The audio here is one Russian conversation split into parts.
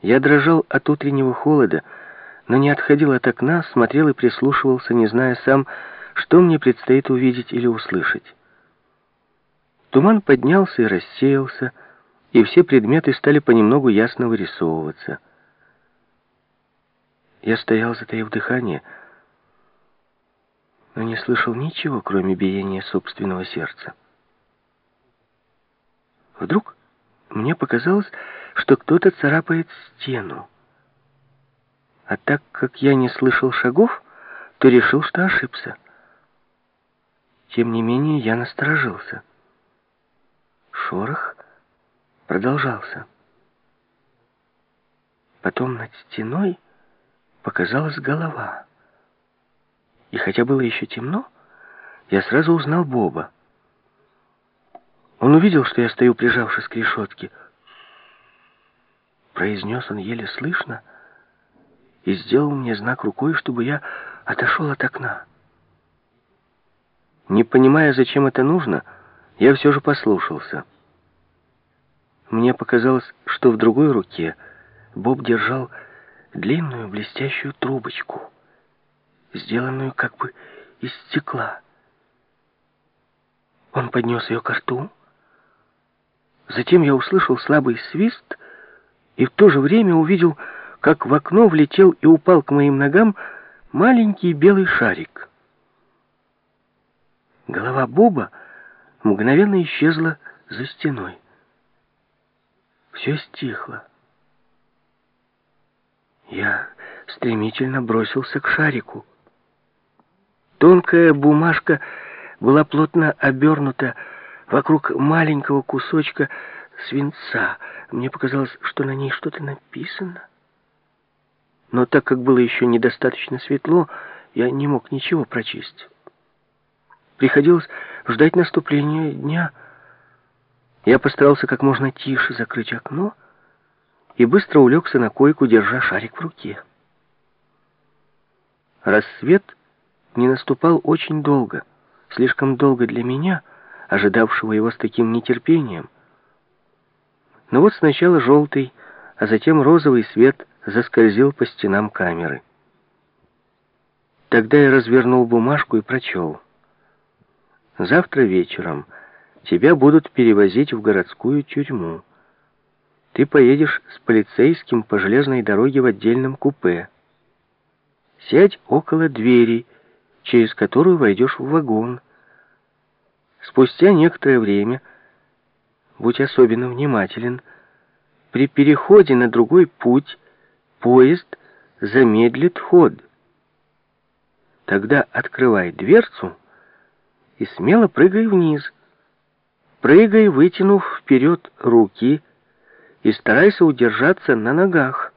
Я дрожал от утреннего холода, но не отходил от окна, смотрел и прислушивался, не зная сам, что мне предстоит увидеть или услышать. Туман поднялся и рассеялся, и все предметы стали понемногу ясно вырисовываться. Я стоял, затаив дыхание, но не слышал ничего, кроме биения собственного сердца. Вдруг мне показалось, что кто-то царапает стену. А так как я не слышал шагов, то решил, что ошибся. Тем не менее, я насторожился. Шорох продолжался. Потом над стеной показалась голова. И хотя было еще темно, я сразу узнал Боба. Он увидел, что я стою, прижавшись к решетке. Произнес он еле слышно и сделал мне знак рукой, чтобы я отошел от окна. Не понимая, зачем это нужно, я все же послушался. Мне показалось, что в другой руке Боб держал длинную блестящую трубочку, сделанную как бы из стекла. Он поднес ее к рту. Затем я услышал слабый свист и в то же время увидел, как в окно влетел и упал к моим ногам маленький белый шарик. Голова Боба мгновенно исчезла за стеной. Все стихло. Я стремительно бросился к шарику. Тонкая бумажка была плотно обернута вокруг маленького кусочка свинца. Мне показалось, что на ней что-то написано. Но так как было еще недостаточно светло, я не мог ничего прочесть. Приходилось ждать наступления дня. Я постарался как можно тише закрыть окно и быстро улегся на койку, держа шарик в руке. Рассвет не наступал очень долго, слишком долго для меня, ожидавшего его с таким нетерпением. Но вот сначала желтый, а затем розовый свет заскользил по стенам камеры. Тогда я развернул бумажку и прочел. «Завтра вечером тебя будут перевозить в городскую тюрьму. Ты поедешь с полицейским по железной дороге в отдельном купе. Сядь около двери, через которую войдешь в вагон. Спустя некоторое время, будь особенно внимателен, при переходе на другой путь поезд замедлит ход. Тогда открывай дверцу и смело прыгай вниз. Прыгай, вытянув вперед руки, и старайся удержаться на ногах.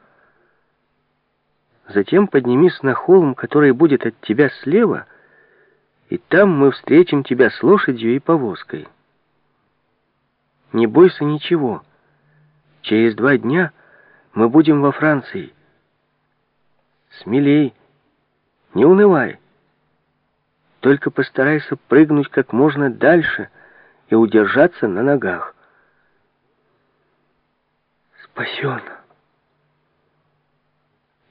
Затем поднимись на холм, который будет от тебя слева, и там мы встретим тебя с лошадью и повозкой. Не бойся ничего. Через два дня мы будем во Франции. Смелей, не унывай. Только постарайся прыгнуть как можно дальше и удержаться на ногах. Спасен.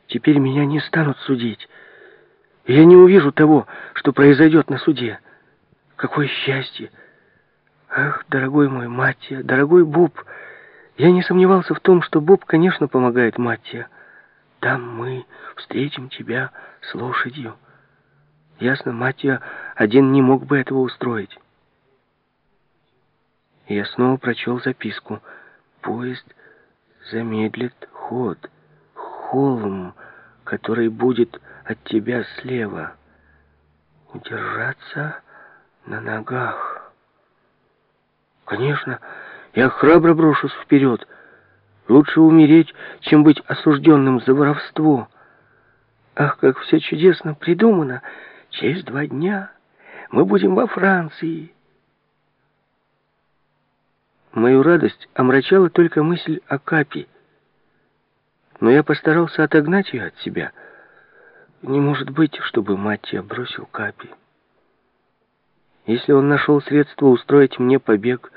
Теперь меня не станут судить. я не увижу того, что произойдет на суде. Какое счастье! Ах, дорогой мой Маттия, дорогой Буб, я не сомневался в том, что Боб, конечно, помогает Маттия. Там мы встретим тебя с лошадью. Ясно, Маттия один не мог бы этого устроить. Я снова прочел записку. Поезд замедлит ход. Холм, который будет от тебя слева. Удержаться на ногах. Конечно, я храбро брошусь вперед. Лучше умереть, чем быть осужденным за воровство. Ах, как все чудесно придумано! Через два дня мы будем во Франции. Мою радость омрачала только мысль о Капи. Но я постарался отогнать ее от себя. Не может быть, чтобы Маттия бросил Капи. Если он нашел средство устроить мне побег,